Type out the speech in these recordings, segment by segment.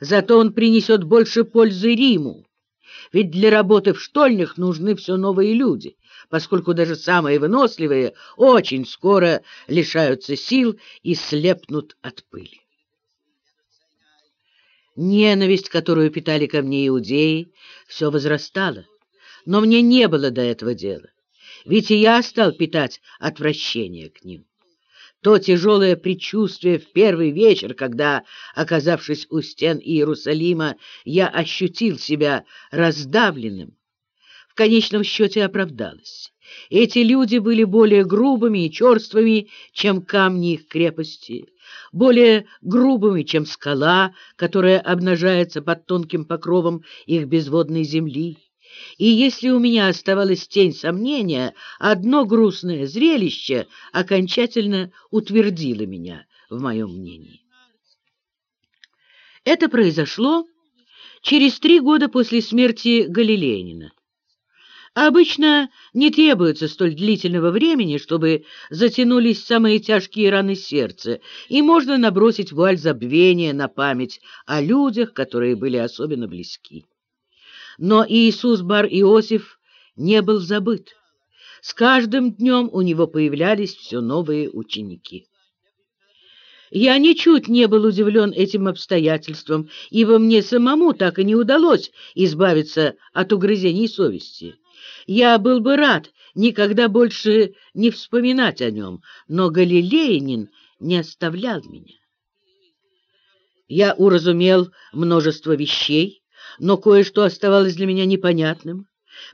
Зато он принесет больше пользы Риму. Ведь для работы в штольнях нужны все новые люди, поскольку даже самые выносливые очень скоро лишаются сил и слепнут от пыли. Ненависть, которую питали ко мне иудеи, все возрастала, но мне не было до этого дела, ведь и я стал питать отвращение к ним. То тяжелое предчувствие в первый вечер, когда, оказавшись у стен Иерусалима, я ощутил себя раздавленным, в конечном счете оправдалось. Эти люди были более грубыми и черствыми, чем камни их крепости, более грубыми, чем скала, которая обнажается под тонким покровом их безводной земли. И если у меня оставалась тень сомнения, одно грустное зрелище окончательно утвердило меня в моем мнении. Это произошло через три года после смерти Галилеянина. Обычно не требуется столь длительного времени, чтобы затянулись самые тяжкие раны сердца, и можно набросить вуаль забвения на память о людях, которые были особенно близки. Но Иисус Бар-Иосиф не был забыт. С каждым днем у него появлялись все новые ученики. Я ничуть не был удивлен этим обстоятельством, ибо мне самому так и не удалось избавиться от угрызений совести. Я был бы рад никогда больше не вспоминать о нем, но Галилеянин не оставлял меня. Я уразумел множество вещей, но кое-что оставалось для меня непонятным.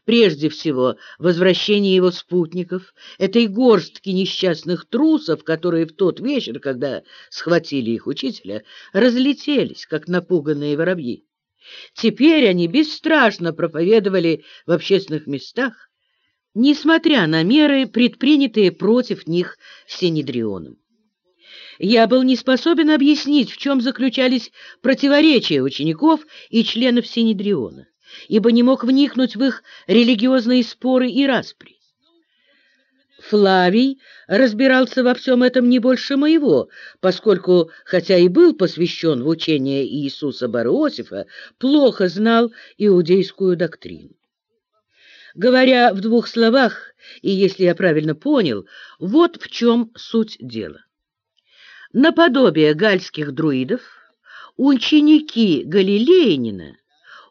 Прежде всего, возвращение его спутников, этой горстки несчастных трусов, которые в тот вечер, когда схватили их учителя, разлетелись, как напуганные воробьи. Теперь они бесстрашно проповедовали в общественных местах, несмотря на меры, предпринятые против них Синедрионом. Я был не способен объяснить, в чем заключались противоречия учеников и членов Синедриона, ибо не мог вникнуть в их религиозные споры и распри. Флавий разбирался во всем этом не больше моего, поскольку, хотя и был посвящен в учение Иисуса Бариосифа, плохо знал иудейскую доктрину. Говоря в двух словах, и если я правильно понял, вот в чем суть дела. Наподобие гальских друидов, ученики Галилеянина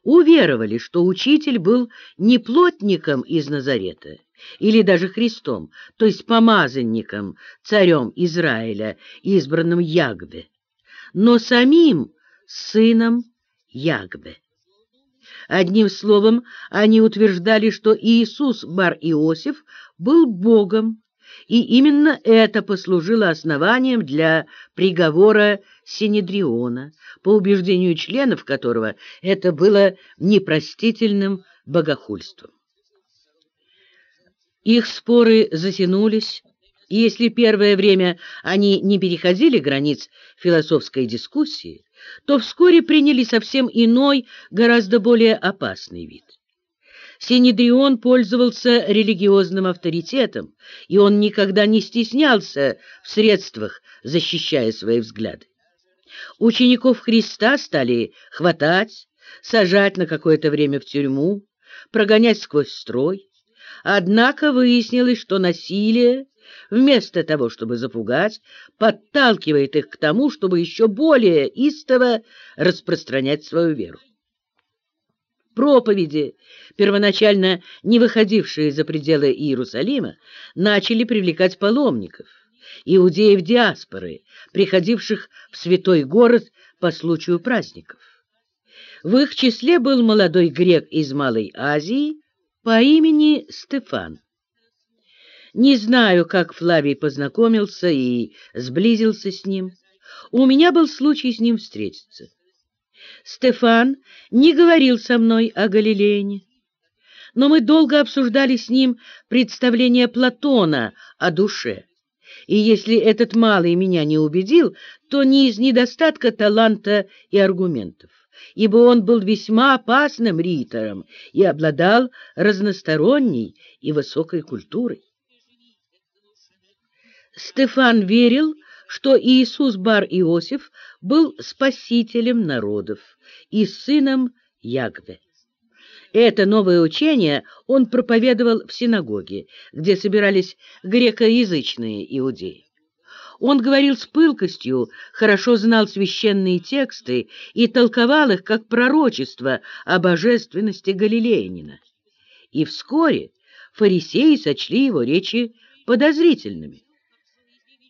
уверовали, что учитель был не плотником из Назарета или даже Христом, то есть помазанником, царем Израиля, избранным Ягбе, но самим сыном Ягбе. Одним словом, они утверждали, что Иисус Бар-Иосиф был Богом, и именно это послужило основанием для приговора Синедриона, по убеждению членов которого это было непростительным богохульством. Их споры затянулись, и если первое время они не переходили границ философской дискуссии, то вскоре приняли совсем иной, гораздо более опасный вид. Синедрион пользовался религиозным авторитетом, и он никогда не стеснялся в средствах, защищая свои взгляды. Учеников Христа стали хватать, сажать на какое-то время в тюрьму, прогонять сквозь строй. Однако выяснилось, что насилие, вместо того, чтобы запугать, подталкивает их к тому, чтобы еще более истово распространять свою веру. Проповеди, первоначально не выходившие за пределы Иерусалима, начали привлекать паломников, иудеев диаспоры, приходивших в святой город по случаю праздников. В их числе был молодой грек из Малой Азии по имени Стефан. Не знаю, как Флавий познакомился и сблизился с ним. У меня был случай с ним встретиться. Стефан не говорил со мной о Галилеяне, но мы долго обсуждали с ним представление Платона о душе. И если этот малый меня не убедил, то не из недостатка таланта и аргументов, ибо он был весьма опасным ритором и обладал разносторонней и высокой культурой. Стефан верил, что Иисус бар Иосиф был спасителем народов и сыном Ягве. Это новое учение он проповедовал в синагоге, где собирались грекоязычные иудеи. Он говорил с пылкостью, хорошо знал священные тексты и толковал их как пророчество о божественности Галилеянина. И вскоре фарисеи сочли его речи подозрительными.